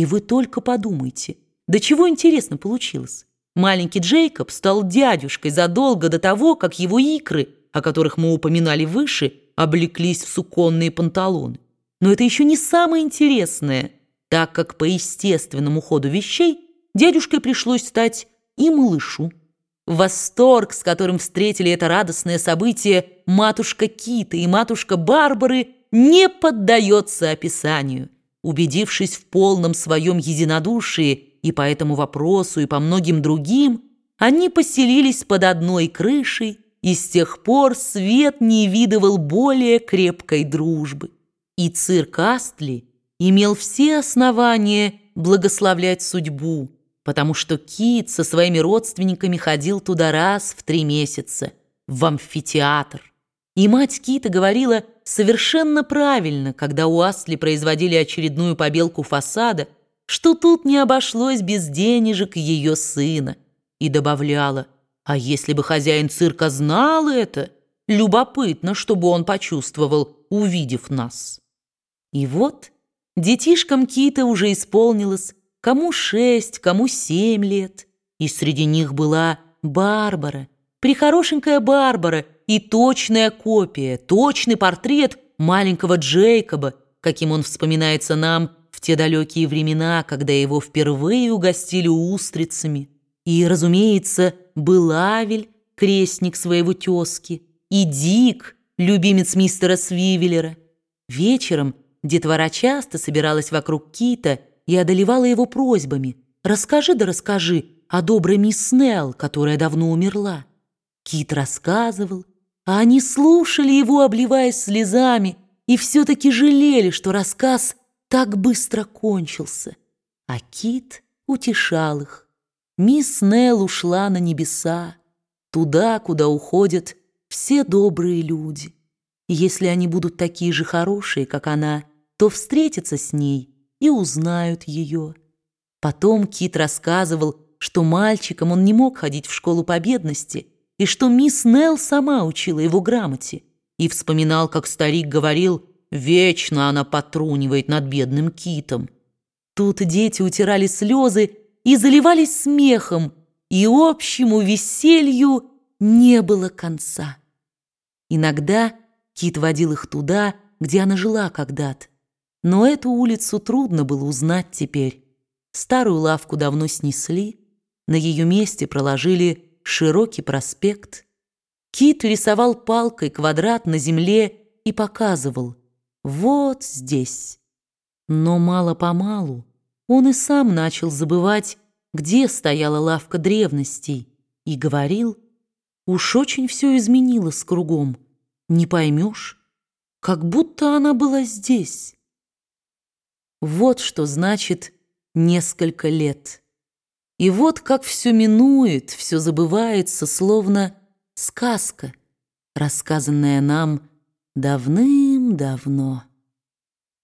И вы только подумайте, до чего интересно получилось. Маленький Джейкоб стал дядюшкой задолго до того, как его икры, о которых мы упоминали выше, облеклись в суконные панталоны. Но это еще не самое интересное, так как по естественному ходу вещей дядюшкой пришлось стать и малышу. Восторг, с которым встретили это радостное событие матушка Кита и матушка Барбары, не поддается описанию. Убедившись в полном своем единодушии и по этому вопросу, и по многим другим, они поселились под одной крышей, и с тех пор свет не видывал более крепкой дружбы. И цирк Астли имел все основания благословлять судьбу, потому что Кит со своими родственниками ходил туда раз в три месяца, в амфитеатр. И мать Кита говорила совершенно правильно, когда у Астли производили очередную побелку фасада, что тут не обошлось без денежек ее сына, и добавляла, а если бы хозяин цирка знал это, любопытно, чтобы он почувствовал, увидев нас. И вот детишкам Кита уже исполнилось кому шесть, кому семь лет, и среди них была Барбара, прихорошенькая Барбара, и точная копия, точный портрет маленького Джейкоба, каким он вспоминается нам в те далекие времена, когда его впервые угостили устрицами. И, разумеется, был Авель, крестник своего тезки, и Дик, любимец мистера Свивеллера. Вечером детвора часто собиралась вокруг Кита и одолевала его просьбами «Расскажи да расскажи о доброй мисс Нелл, которая давно умерла». Кит рассказывал, а они слушали его, обливаясь слезами, и все-таки жалели, что рассказ так быстро кончился. А Кит утешал их. Мисс Нелл ушла на небеса, туда, куда уходят все добрые люди. И если они будут такие же хорошие, как она, то встретятся с ней и узнают ее. Потом Кит рассказывал, что мальчиком он не мог ходить в школу по бедности, и что мисс Нелл сама учила его грамоте, и вспоминал, как старик говорил, вечно она потрунивает над бедным китом. Тут дети утирали слезы и заливались смехом, и общему веселью не было конца. Иногда Кит водил их туда, где она жила когда-то. Но эту улицу трудно было узнать теперь. Старую лавку давно снесли, на ее месте проложили широкий проспект. Кит рисовал палкой квадрат на земле и показывал «Вот здесь». Но мало-помалу он и сам начал забывать, где стояла лавка древностей, и говорил «Уж очень все изменилось кругом, не поймешь, как будто она была здесь». Вот что значит несколько лет. И вот как все минует, все забывается, словно сказка, рассказанная нам давным-давно.